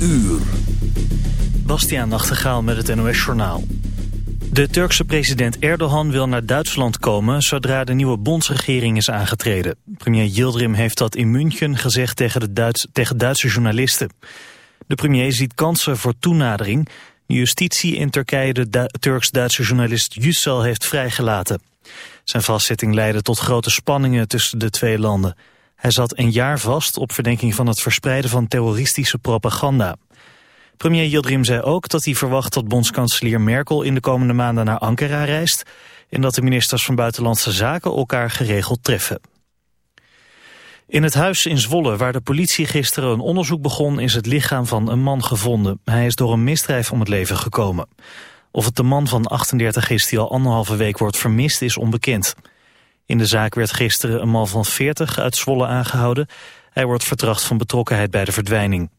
uur. Bastiaan Nachtegaal met het NOS-journaal. De Turkse president Erdogan wil naar Duitsland komen zodra de nieuwe bondsregering is aangetreden. Premier Yildirim heeft dat in München gezegd tegen, de Duits, tegen Duitse journalisten. De premier ziet kansen voor toenadering. Justitie in Turkije de Turks-Duitse journalist Yücel heeft vrijgelaten. Zijn vastzitting leidde tot grote spanningen tussen de twee landen. Hij zat een jaar vast op verdenking van het verspreiden van terroristische propaganda. Premier Yildirim zei ook dat hij verwacht dat bondskanselier Merkel in de komende maanden naar Ankara reist en dat de ministers van Buitenlandse Zaken elkaar geregeld treffen. In het huis in Zwolle, waar de politie gisteren een onderzoek begon, is het lichaam van een man gevonden. Hij is door een misdrijf om het leven gekomen. Of het de man van 38 is die al anderhalve week wordt vermist, is onbekend. In de zaak werd gisteren een man van 40 uit Zwolle aangehouden. Hij wordt vertracht van betrokkenheid bij de verdwijning.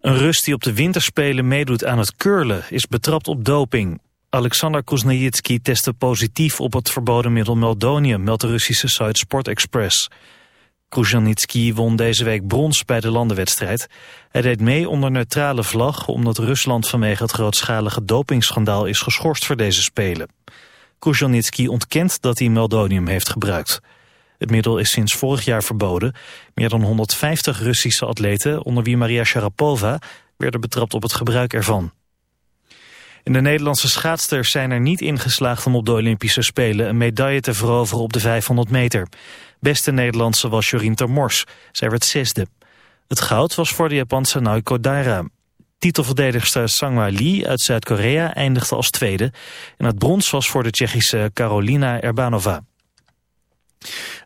Een Rus die op de winterspelen meedoet aan het curlen is betrapt op doping. Alexander Kuznetsky testte positief op het verboden middel meldonium, meldt de Russische site Sport Express. Kuznetsky won deze week brons bij de landenwedstrijd. Hij deed mee onder neutrale vlag omdat Rusland vanwege het grootschalige dopingschandaal is geschorst voor deze spelen. Kuznetsky ontkent dat hij meldonium heeft gebruikt. Het middel is sinds vorig jaar verboden. Meer dan 150 Russische atleten, onder wie Maria Sharapova, werden betrapt op het gebruik ervan. In de Nederlandse schaatsters zijn er niet ingeslaagd om op de Olympische Spelen een medaille te veroveren op de 500 meter. Beste Nederlandse was Jorien Termors. Zij werd zesde. Het goud was voor de Japanse Naoko Daira. Titelverdedigster Sangwa Lee uit Zuid-Korea eindigde als tweede. En het brons was voor de Tsjechische Karolina Erbanova.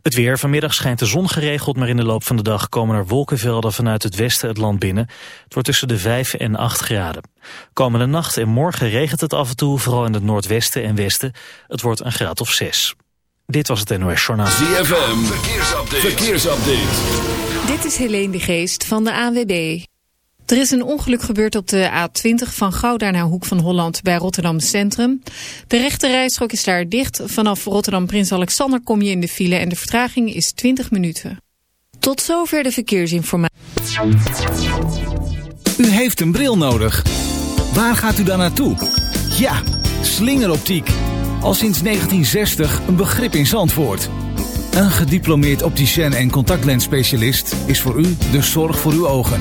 Het weer. Vanmiddag schijnt de zon geregeld, maar in de loop van de dag komen er wolkenvelden vanuit het westen het land binnen. Het wordt tussen de 5 en 8 graden. Komende nacht en morgen regent het af en toe, vooral in het noordwesten en westen. Het wordt een graad of 6. Dit was het NOS Journaal. ZFM. Verkeersupdate. Verkeersupdate. Dit is Helene de Geest van de AWB. Er is een ongeluk gebeurd op de A20 van Gouda naar Hoek van Holland bij Rotterdam Centrum. De rechte rijstrook is daar dicht. Vanaf Rotterdam Prins Alexander kom je in de file en de vertraging is 20 minuten. Tot zover de verkeersinformatie. U heeft een bril nodig. Waar gaat u dan naartoe? Ja, slingeroptiek. Al sinds 1960 een begrip in Zandvoort. Een gediplomeerd opticien en contactlensspecialist is voor u de zorg voor uw ogen.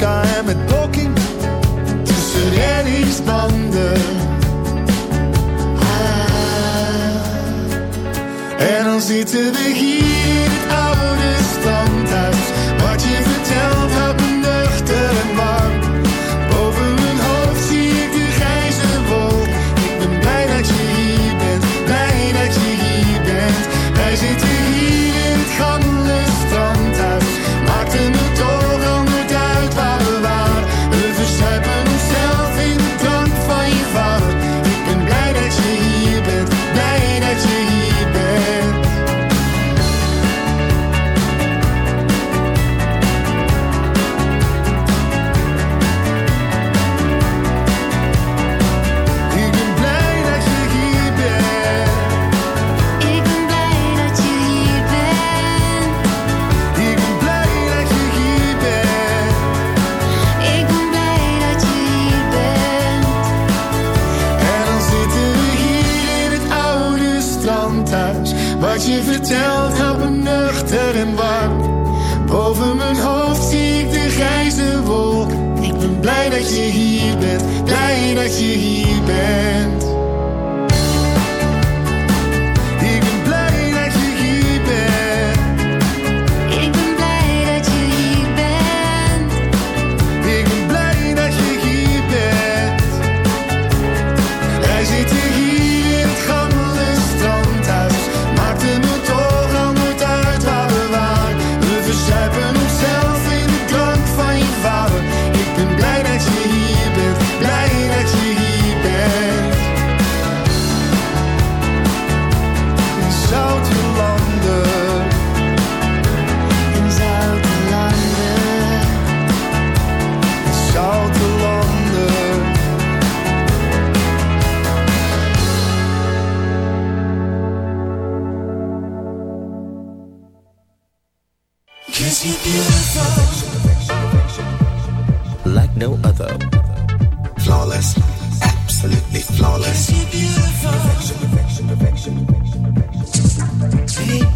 En met Poking tussen reddingsbanden. Ah, en dan zitten we hier.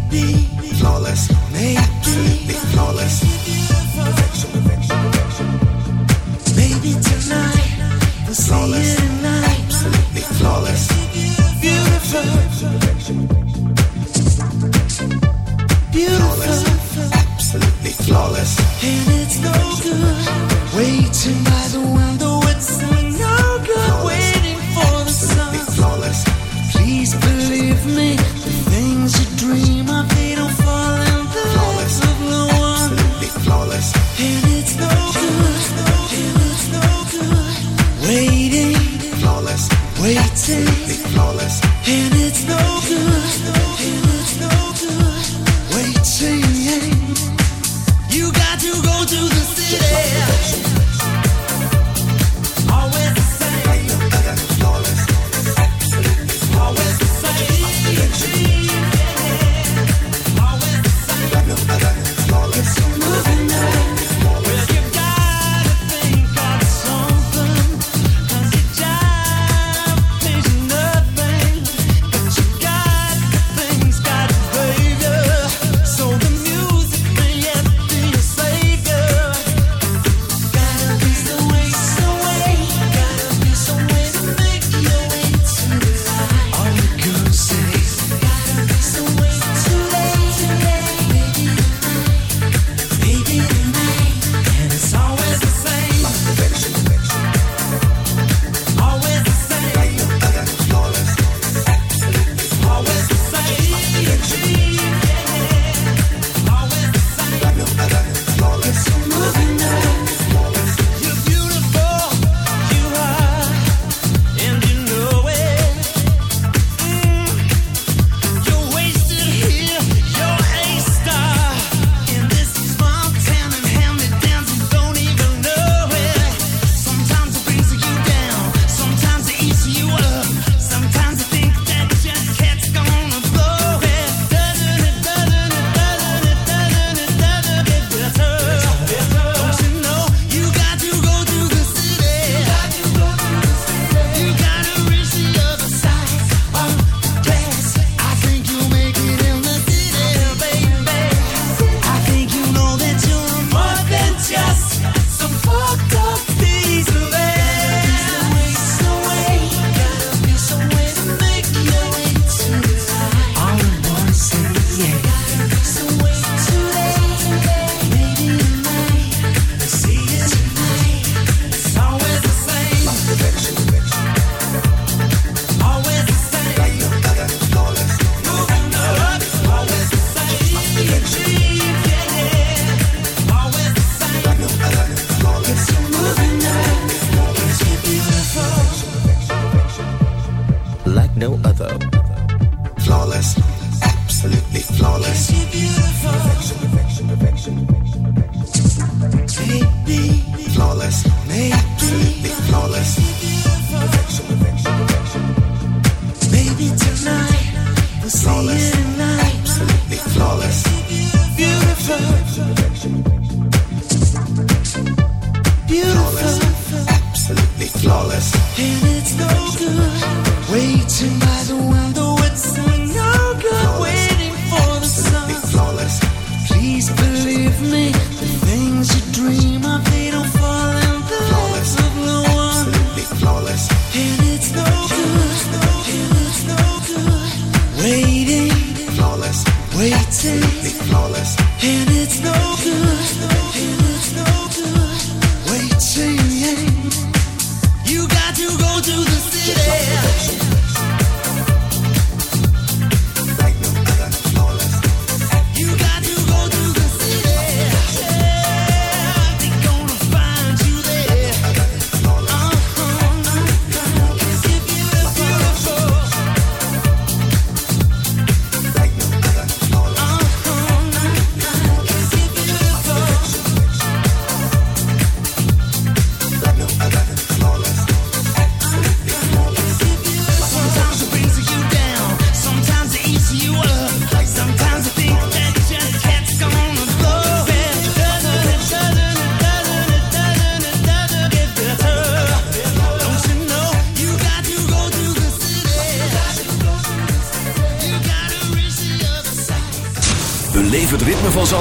be flawless, absolutely flawless.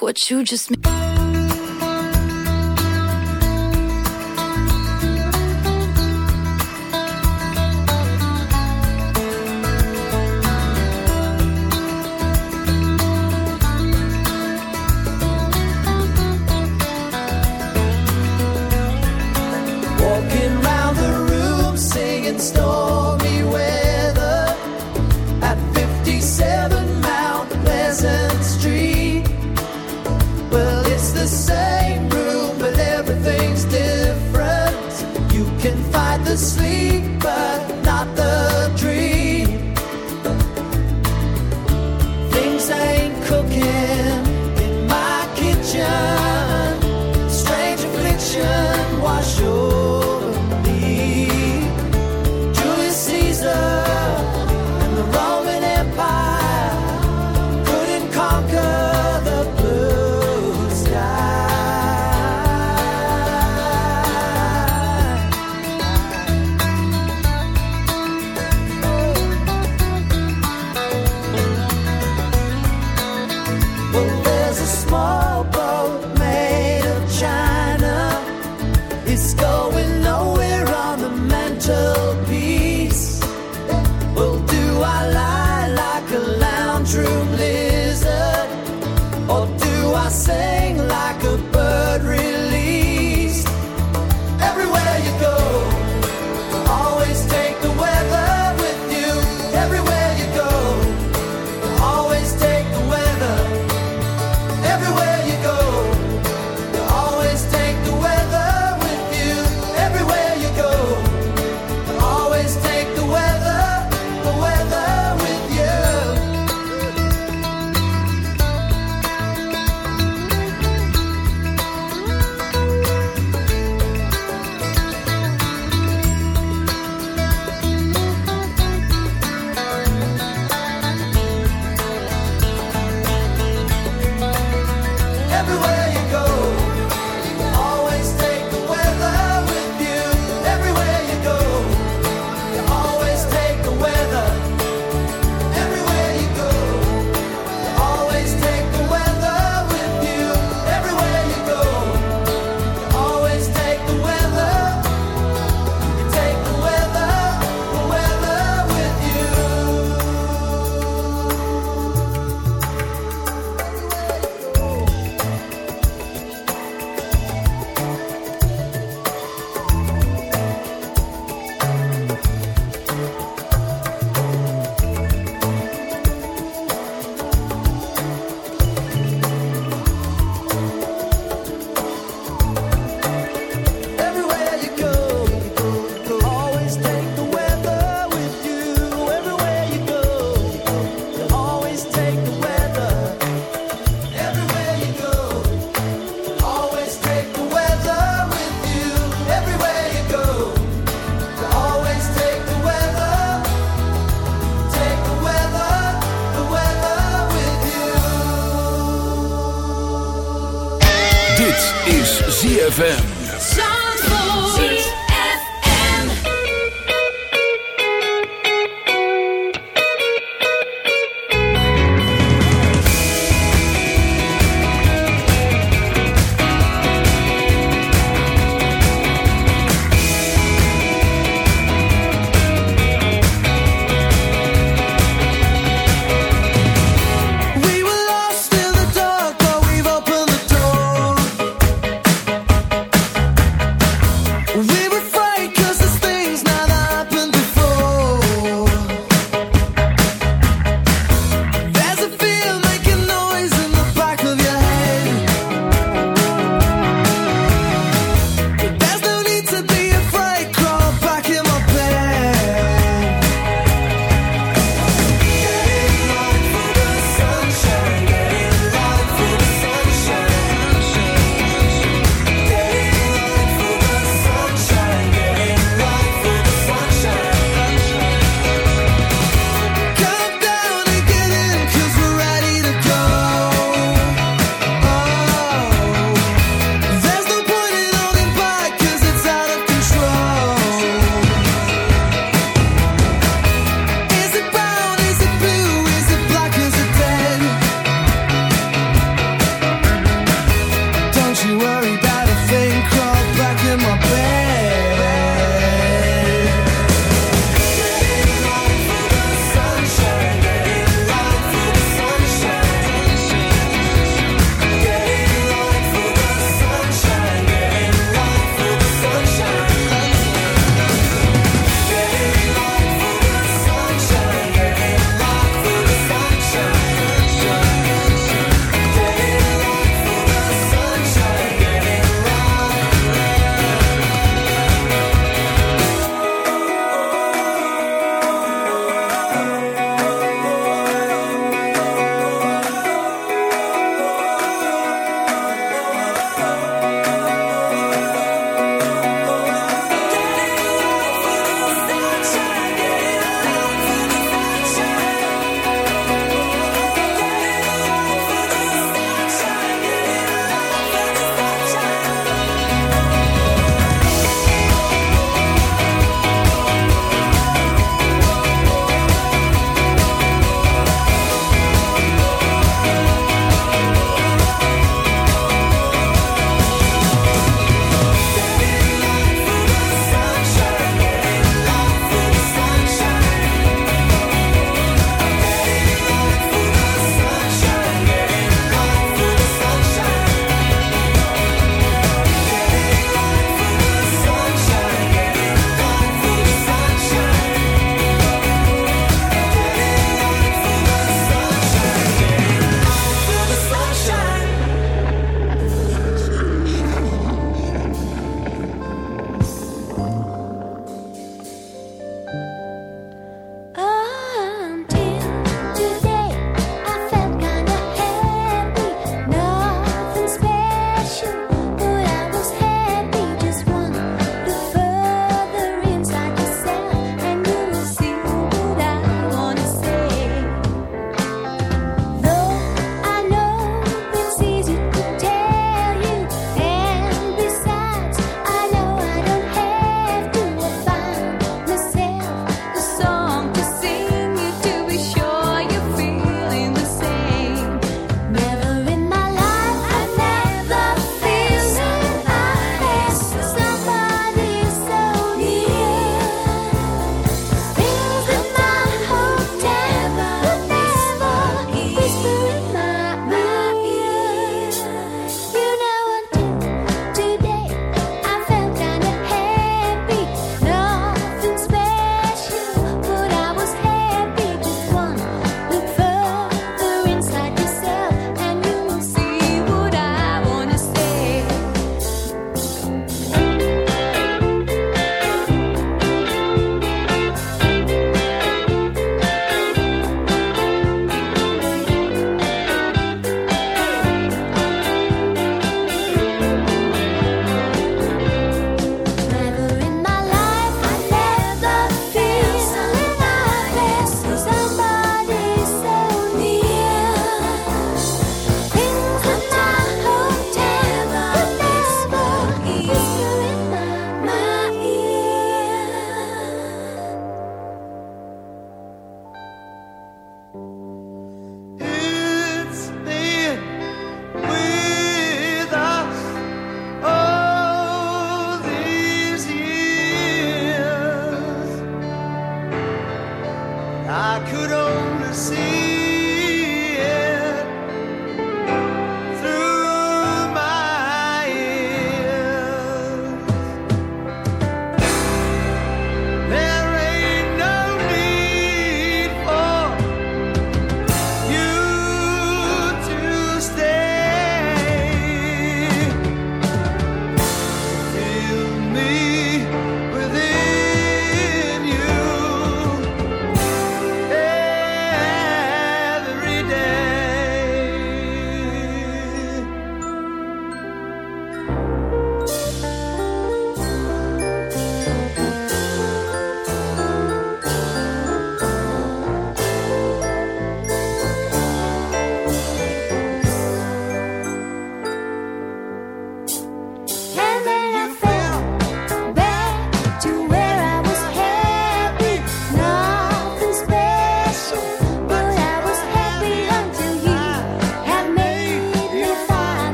What you just made. Walking round the room singing stormy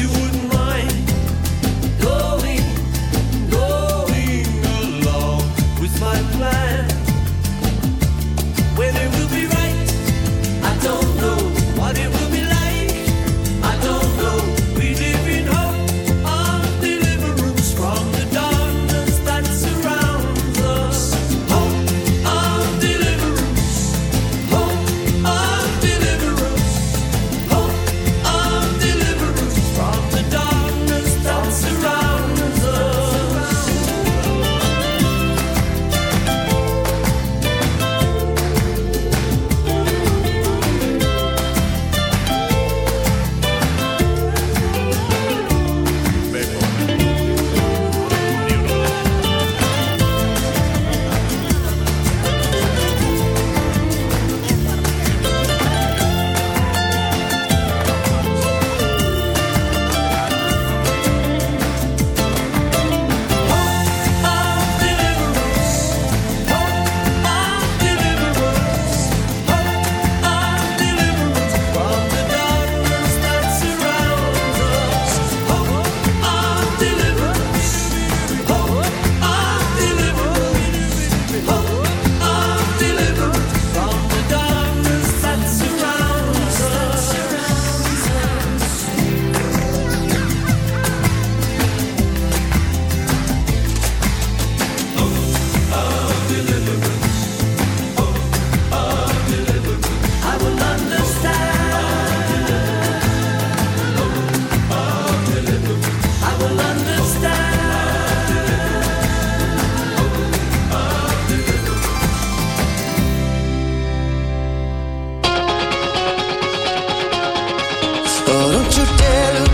you cielo